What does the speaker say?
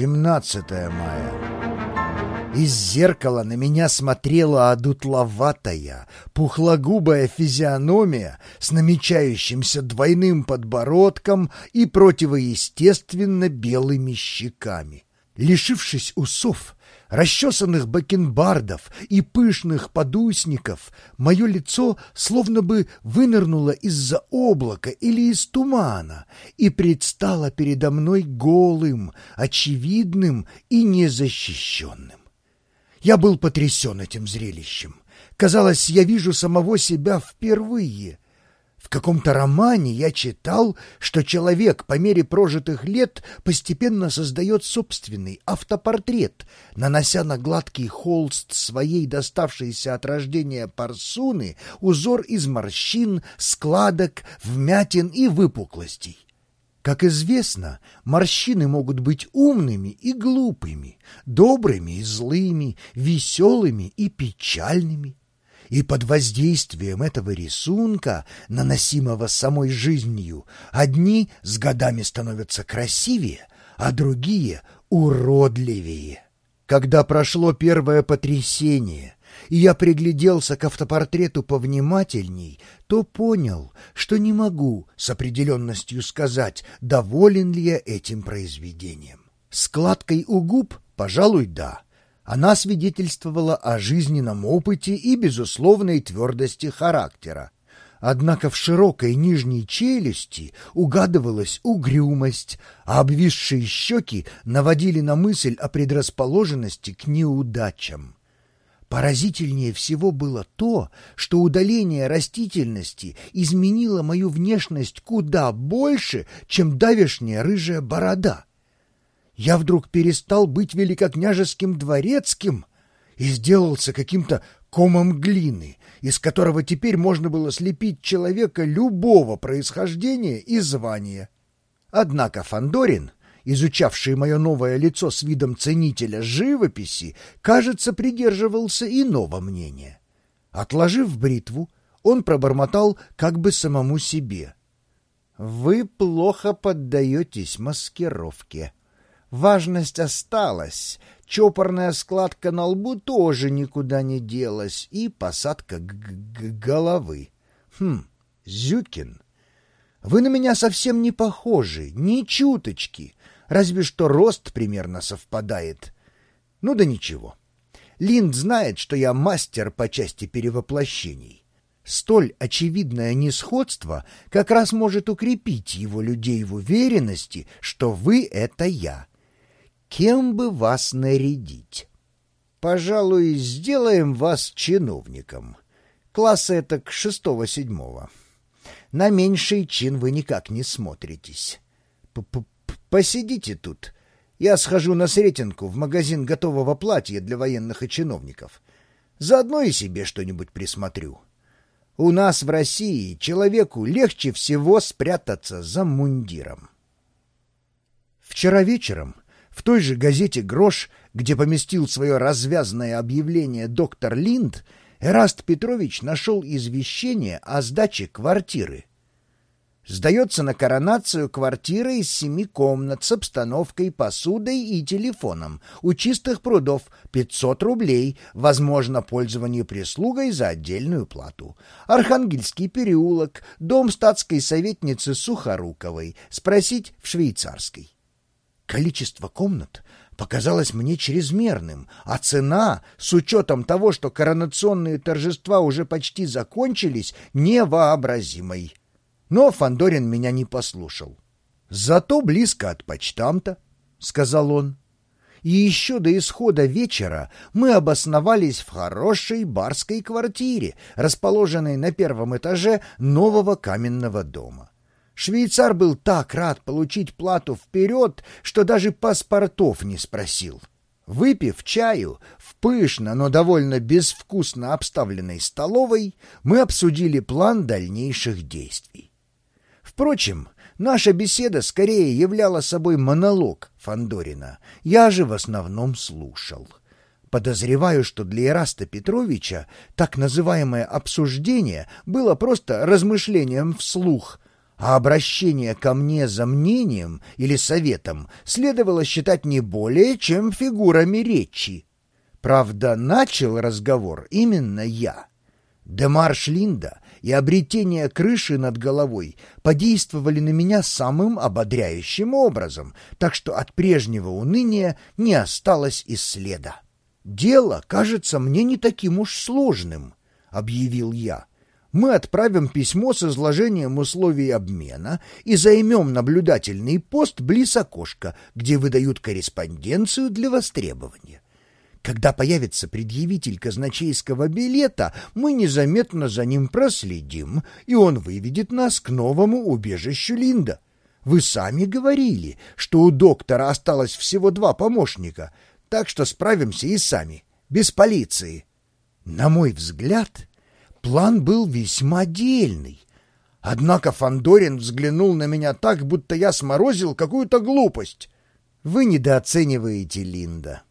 17 мая. Из зеркала на меня смотрела одутловатая, пухлогубая физиономия с намечающимся двойным подбородком и противоестественно белыми щеками. Лишившись усов, расчесанных бакенбардов и пышных подусников, мое лицо словно бы вынырнуло из-за облака или из тумана и предстало передо мной голым, очевидным и незащищенным. Я был потрясен этим зрелищем. Казалось, я вижу самого себя впервые — каком-то романе я читал, что человек по мере прожитых лет постепенно создает собственный автопортрет, нанося на гладкий холст своей доставшейся от рождения парсуны узор из морщин, складок, вмятин и выпуклостей. Как известно, морщины могут быть умными и глупыми, добрыми и злыми, веселыми и печальными и под воздействием этого рисунка, наносимого самой жизнью, одни с годами становятся красивее, а другие — уродливее. Когда прошло первое потрясение, и я пригляделся к автопортрету повнимательней, то понял, что не могу с определенностью сказать, доволен ли я этим произведением. Складкой у губ, пожалуй, да — она свидетельствовала о жизненном опыте и безусловной твердости характера. Однако в широкой нижней челюсти угадывалась угрюмость, а обвисшие щеки наводили на мысль о предрасположенности к неудачам. Поразительнее всего было то, что удаление растительности изменило мою внешность куда больше, чем давешняя рыжая борода — я вдруг перестал быть великокняжеским дворецким и сделался каким-то комом глины, из которого теперь можно было слепить человека любого происхождения и звания. Однако Фандорин, изучавший мое новое лицо с видом ценителя живописи, кажется, придерживался иного мнения. Отложив бритву, он пробормотал как бы самому себе. «Вы плохо поддаетесь маскировке». Важность осталась, чопорная складка на лбу тоже никуда не делась, и посадка г -г головы. Хм, Зюкин, вы на меня совсем не похожи, ни чуточки, разве что рост примерно совпадает. Ну да ничего. Линд знает, что я мастер по части перевоплощений. Столь очевидное несходство как раз может укрепить его людей в уверенности, что вы — это я кем бы вас нарядить? Пожалуй, сделаем вас чиновником. Класса это к шестого-седьмого. На меньший чин вы никак не смотритесь. П -п Посидите тут. Я схожу на Сретенку в магазин готового платья для военных и чиновников. Заодно и себе что-нибудь присмотрю. У нас в России человеку легче всего спрятаться за мундиром. Вчера вечером в той же газете «Грош», где поместил свое развязное объявление доктор Линд, Эраст Петрович нашел извещение о сдаче квартиры. Сдается на коронацию квартира из семи комнат с обстановкой, посудой и телефоном. У чистых прудов 500 рублей, возможно пользование прислугой за отдельную плату. Архангельский переулок, дом статской советницы Сухоруковой, спросить в швейцарской. Количество комнат показалось мне чрезмерным, а цена, с учетом того, что коронационные торжества уже почти закончились, невообразимой. Но Фандорин меня не послушал. «Зато близко от почтамта», — сказал он. И еще до исхода вечера мы обосновались в хорошей барской квартире, расположенной на первом этаже нового каменного дома. Швейцар был так рад получить плату вперед, что даже паспортов не спросил. Выпив чаю в пышно, но довольно безвкусно обставленной столовой, мы обсудили план дальнейших действий. Впрочем, наша беседа скорее являла собой монолог Фандорина. Я же в основном слушал. Подозреваю, что для Ираста Петровича так называемое обсуждение было просто размышлением вслух — а обращение ко мне за мнением или советом следовало считать не более, чем фигурами речи. Правда, начал разговор именно я. Демарш Линда и обретение крыши над головой подействовали на меня самым ободряющим образом, так что от прежнего уныния не осталось и следа. «Дело кажется мне не таким уж сложным», — объявил я мы отправим письмо с изложением условий обмена и займем наблюдательный пост близ окошка, где выдают корреспонденцию для востребования. Когда появится предъявитель казначейского билета, мы незаметно за ним проследим, и он выведет нас к новому убежищу Линда. Вы сами говорили, что у доктора осталось всего два помощника, так что справимся и сами, без полиции. На мой взгляд, План был весьма дельный. Однако Фандорин взглянул на меня так, будто я сморозил какую-то глупость. Вы недооцениваете Линда.